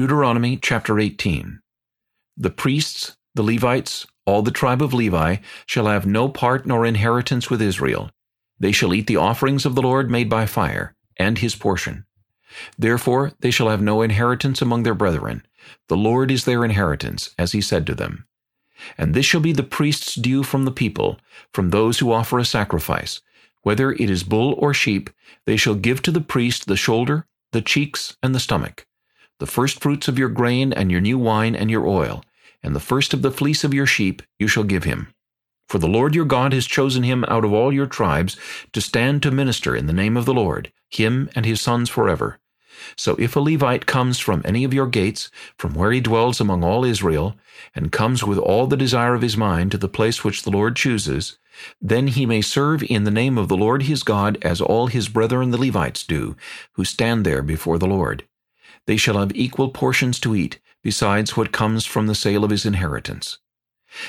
Deuteronomy chapter 18 The priests, the Levites, all the tribe of Levi, shall have no part nor inheritance with Israel. They shall eat the offerings of the Lord made by fire, and his portion. Therefore they shall have no inheritance among their brethren. The Lord is their inheritance, as he said to them. And this shall be the priest's due from the people, from those who offer a sacrifice. Whether it is bull or sheep, they shall give to the priest the shoulder, the cheeks, and the stomach, the firstfruits of your grain and your new wine and your oil, and the first of the fleece of your sheep you shall give him. For the Lord your God has chosen him out of all your tribes to stand to minister in the name of the Lord, him and his sons forever. So if a Levite comes from any of your gates, from where he dwells among all Israel, and comes with all the desire of his mind to the place which the Lord chooses, then he may serve in the name of the Lord his God as all his brethren the Levites do, who stand there before the Lord. They shall have equal portions to eat, besides what comes from the sale of his inheritance.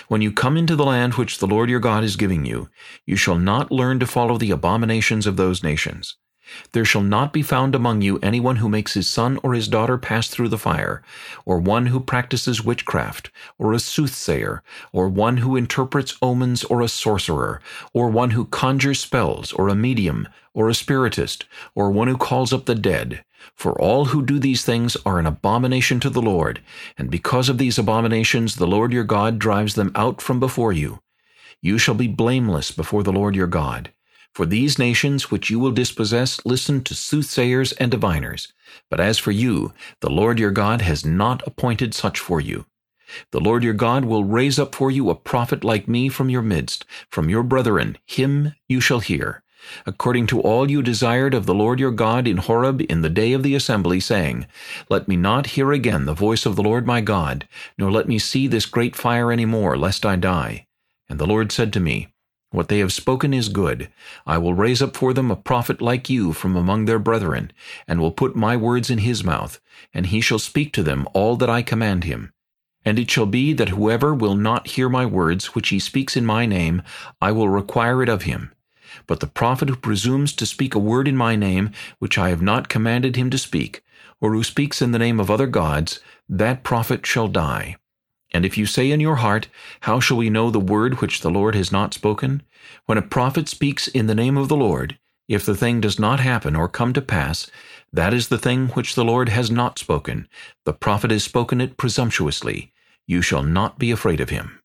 When you come into the land which the Lord your God is giving you, you shall not learn to follow the abominations of those nations. There shall not be found among you anyone who makes his son or his daughter pass through the fire, or one who practices witchcraft, or a soothsayer, or one who interprets omens, or a sorcerer, or one who conjures spells, or a medium, or a spiritist, or one who calls up the dead. For all who do these things are an abomination to the Lord, and because of these abominations the Lord your God drives them out from before you. You shall be blameless before the Lord your God. For these nations which you will dispossess listen to soothsayers and diviners. But as for you, the Lord your God has not appointed such for you. The Lord your God will raise up for you a prophet like me from your midst, from your brethren, him you shall hear, according to all you desired of the Lord your God in Horeb in the day of the assembly, saying, Let me not hear again the voice of the Lord my God, nor let me see this great fire any more, lest I die. And the Lord said to me, what they have spoken is good. I will raise up for them a prophet like you from among their brethren, and will put my words in his mouth, and he shall speak to them all that I command him. And it shall be that whoever will not hear my words which he speaks in my name, I will require it of him. But the prophet who presumes to speak a word in my name, which I have not commanded him to speak, or who speaks in the name of other gods, that prophet shall die. And if you say in your heart, How shall we know the word which the Lord has not spoken? When a prophet speaks in the name of the Lord, if the thing does not happen or come to pass, that is the thing which the Lord has not spoken. The prophet has spoken it presumptuously. You shall not be afraid of him.